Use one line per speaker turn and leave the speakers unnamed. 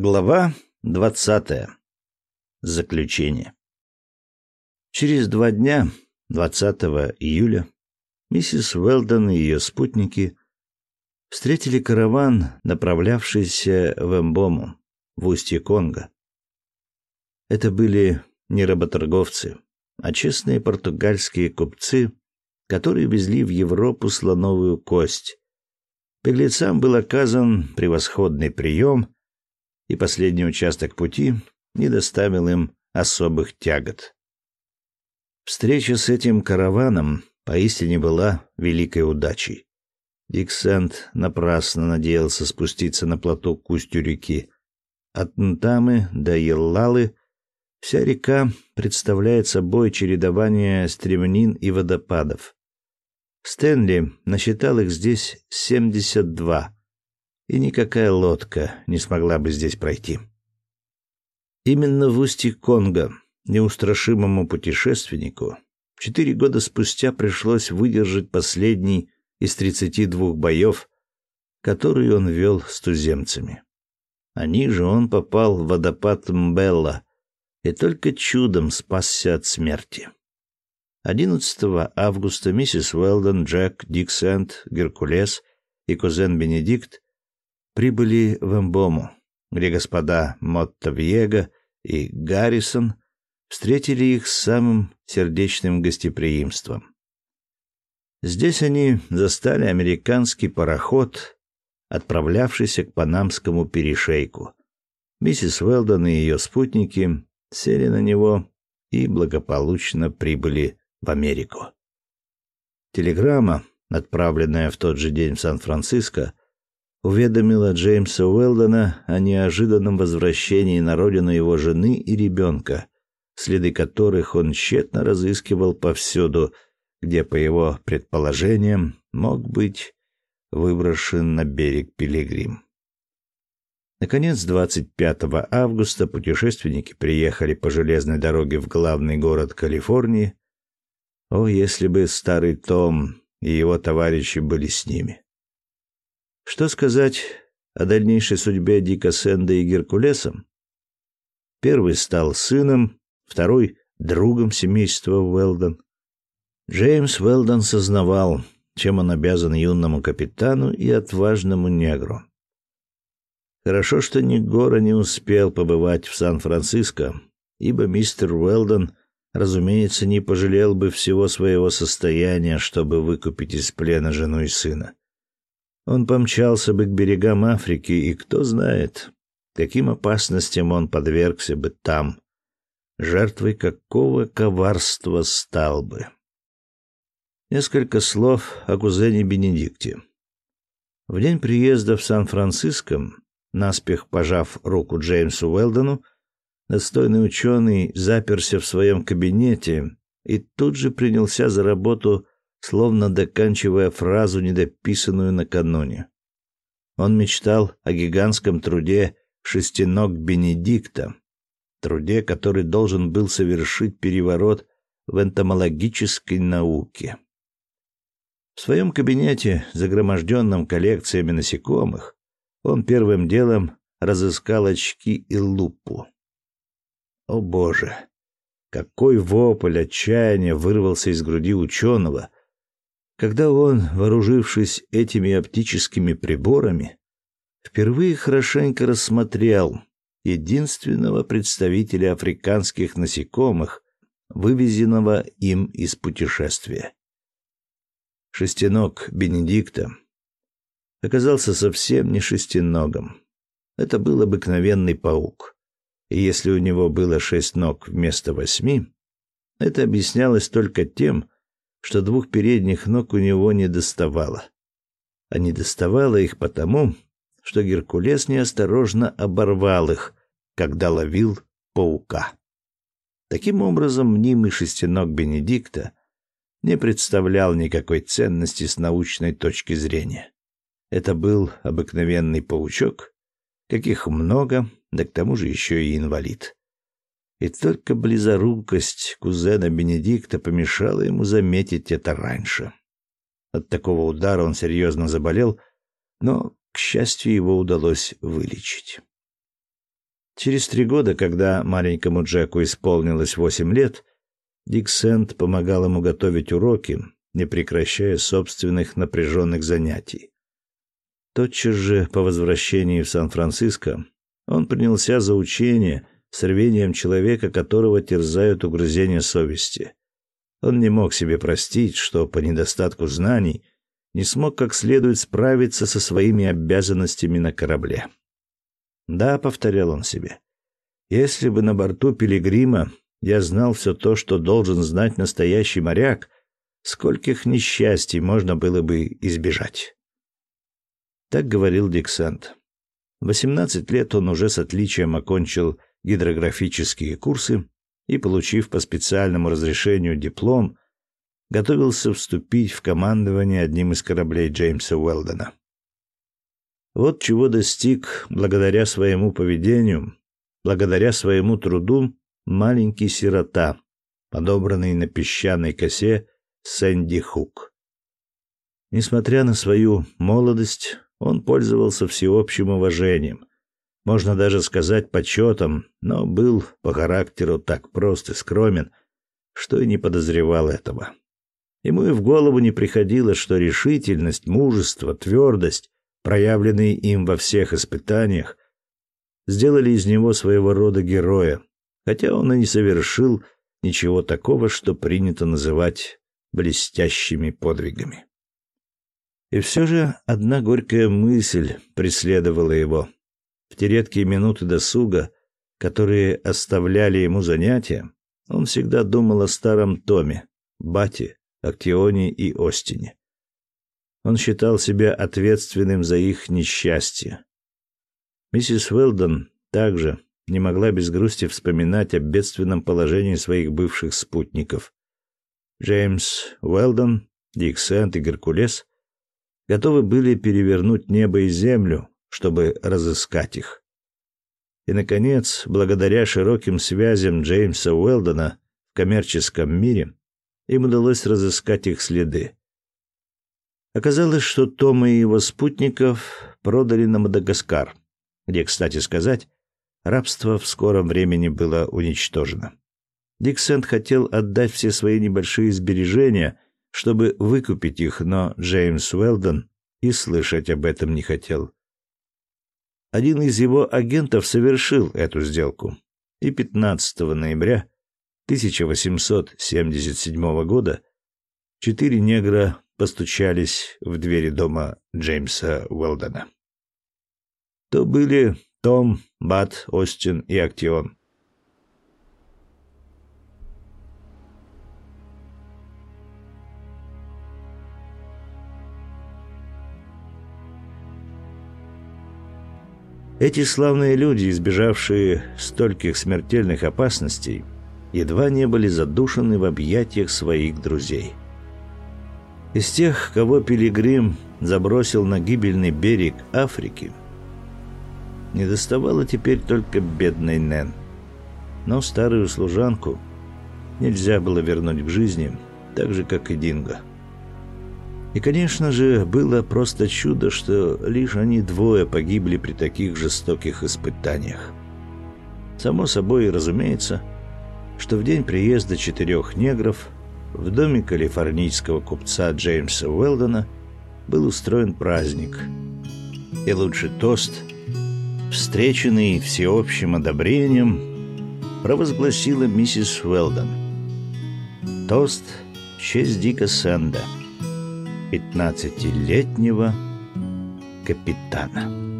Глава двадцатая. Заключение. Через два дня, 20 июля, миссис Уэлдон и ее спутники встретили караван, направлявшийся в Эмбому, в устье Конго. Это были не работорговцы, а честные португальские купцы, которые везли в Европу слоновую кость. Беглецам был оказан превосходный прием — и последний участок пути не доставил им особых тягот. Встреча с этим караваном поистине была великой удачей. Диксент напрасно надеялся спуститься на плато к устью реки. От Нтамы до Еллалы вся река представляет собой чередование стремнин и водопадов. Стэнли насчитал их здесь семьдесят два, и никакая лодка не смогла бы здесь пройти. Именно в устье Конго неустрашимому путешественнику четыре года спустя пришлось выдержать последний из тридцати двух боев, которые он вел с туземцами. А ниже он попал в водопад Мбелла и только чудом спасся от смерти. 11 августа миссис Уэлдон, Джек, Дик Сент, Геркулес и кузен Бенедикт прибыли в Эмбому, где господа Моттовьего и Гаррисон встретили их с самым сердечным гостеприимством. Здесь они застали американский пароход, отправлявшийся к Панамскому перешейку. Миссис Уэлдон и ее спутники сели на него и благополучно прибыли в Америку. Телеграмма, отправленная в тот же день в Сан-Франциско, уведомила Джеймса Уэлдона о неожиданном возвращении на родину его жены и ребенка, следы которых он тщетно разыскивал повсюду, где, по его предположениям, мог быть выброшен на берег пилигрим. Наконец, 25 августа путешественники приехали по железной дороге в главный город Калифорнии. О, если бы старый Том и его товарищи были с ними! Что сказать о дальнейшей судьбе Дика Сэнда и Геркулеса? Первый стал сыном, второй — другом семейства Уэлдон. Джеймс Уэлдон сознавал, чем он обязан юному капитану и отважному негру. Хорошо, что Негора не успел побывать в Сан-Франциско, ибо мистер Уэлдон, разумеется, не пожалел бы всего своего состояния, чтобы выкупить из плена жену и сына он помчался бы к берегам Африки, и кто знает, каким опасностям он подвергся бы там, жертвой какого коварства стал бы. Несколько слов о кузене Бенедикте. В день приезда в Сан-Франциско, наспех пожав руку Джеймсу Уэлдону, достойный ученый заперся в своем кабинете и тут же принялся за работу словно доканчивая фразу, недописанную накануне. Он мечтал о гигантском труде шестиног Бенедикта, труде, который должен был совершить переворот в энтомологической науке. В своем кабинете, загроможденном коллекциями насекомых, он первым делом разыскал очки и лупу. О боже! Какой вопль отчаяния вырвался из груди ученого, когда он, вооружившись этими оптическими приборами, впервые хорошенько рассмотрел единственного представителя африканских насекомых, вывезенного им из путешествия. Шестиног Бенедикта оказался совсем не шестиногом. Это был обыкновенный паук. И если у него было шесть ног вместо восьми, это объяснялось только тем, что двух передних ног у него не доставало. А не доставало их потому, что Геркулес неосторожно оборвал их, когда ловил паука. Таким образом, мнимый шестиног Бенедикта не представлял никакой ценности с научной точки зрения. Это был обыкновенный паучок, каких много, да к тому же еще и инвалид. И только близорукость кузена Бенедикта помешала ему заметить это раньше. От такого удара он серьезно заболел, но, к счастью, его удалось вылечить. Через три года, когда маленькому Джеку исполнилось восемь лет, Дик Сент помогал ему готовить уроки, не прекращая собственных напряженных занятий. Тотчас же по возвращении в Сан-Франциско он принялся за учение с рвением человека, которого терзают угрызения совести. Он не мог себе простить, что по недостатку знаний не смог как следует справиться со своими обязанностями на корабле. «Да», — повторял он себе, — «если бы на борту Пилигрима я знал все то, что должен знать настоящий моряк, скольких несчастий можно было бы избежать». Так говорил Диксант. Восемнадцать лет он уже с отличием окончил гидрографические курсы и, получив по специальному разрешению диплом, готовился вступить в командование одним из кораблей Джеймса Уэлдона. Вот чего достиг благодаря своему поведению, благодаря своему труду маленький сирота, подобранный на песчаной косе Сэнди Хук. Несмотря на свою молодость, он пользовался всеобщим уважением, можно даже сказать почетом, но был по характеру так прост и скромен, что и не подозревал этого. Ему и в голову не приходило, что решительность, мужество, твердость, проявленные им во всех испытаниях, сделали из него своего рода героя, хотя он и не совершил ничего такого, что принято называть блестящими подвигами. И все же одна горькая мысль преследовала его. В те редкие минуты досуга, которые оставляли ему занятия, он всегда думал о старом Томе, Бате, Актионе и Остине. Он считал себя ответственным за их несчастье. Миссис Уэлдон также не могла без грусти вспоминать о бедственном положении своих бывших спутников. Джеймс Уэлдон, Дик Сент и Геркулес готовы были перевернуть небо и землю, чтобы разыскать их. И, наконец, благодаря широким связям Джеймса Уэлдона в коммерческом мире, им удалось разыскать их следы. Оказалось, что Тома и его спутников продали на Мадагаскар, где, кстати сказать, рабство в скором времени было уничтожено. Дик Сент хотел отдать все свои небольшие сбережения, чтобы выкупить их, но Джеймс Уэлдон и слышать об этом не хотел. Один из его агентов совершил эту сделку, и 15 ноября 1877 года четыре негра постучались в двери дома Джеймса Уэлдона. То были Том, Бат, Остин и Актион. Эти славные люди, избежавшие стольких смертельных опасностей, едва не были задушены в объятиях своих друзей. Из тех, кого Пилигрим забросил на гибельный берег Африки, не доставало теперь только бедной Нэн. Но старую служанку нельзя было вернуть к жизни, так же, как и Динго. И, конечно же, было просто чудо, что лишь они двое погибли при таких жестоких испытаниях. Само собой разумеется, что в день приезда четырех негров в доме калифорнийского купца Джеймса Уэлдона был устроен праздник. И лучший тост, встреченный всеобщим одобрением, провозгласила миссис Уэлдон. Тост в честь Дика Сэнда — пятнадцатилетнего капитана.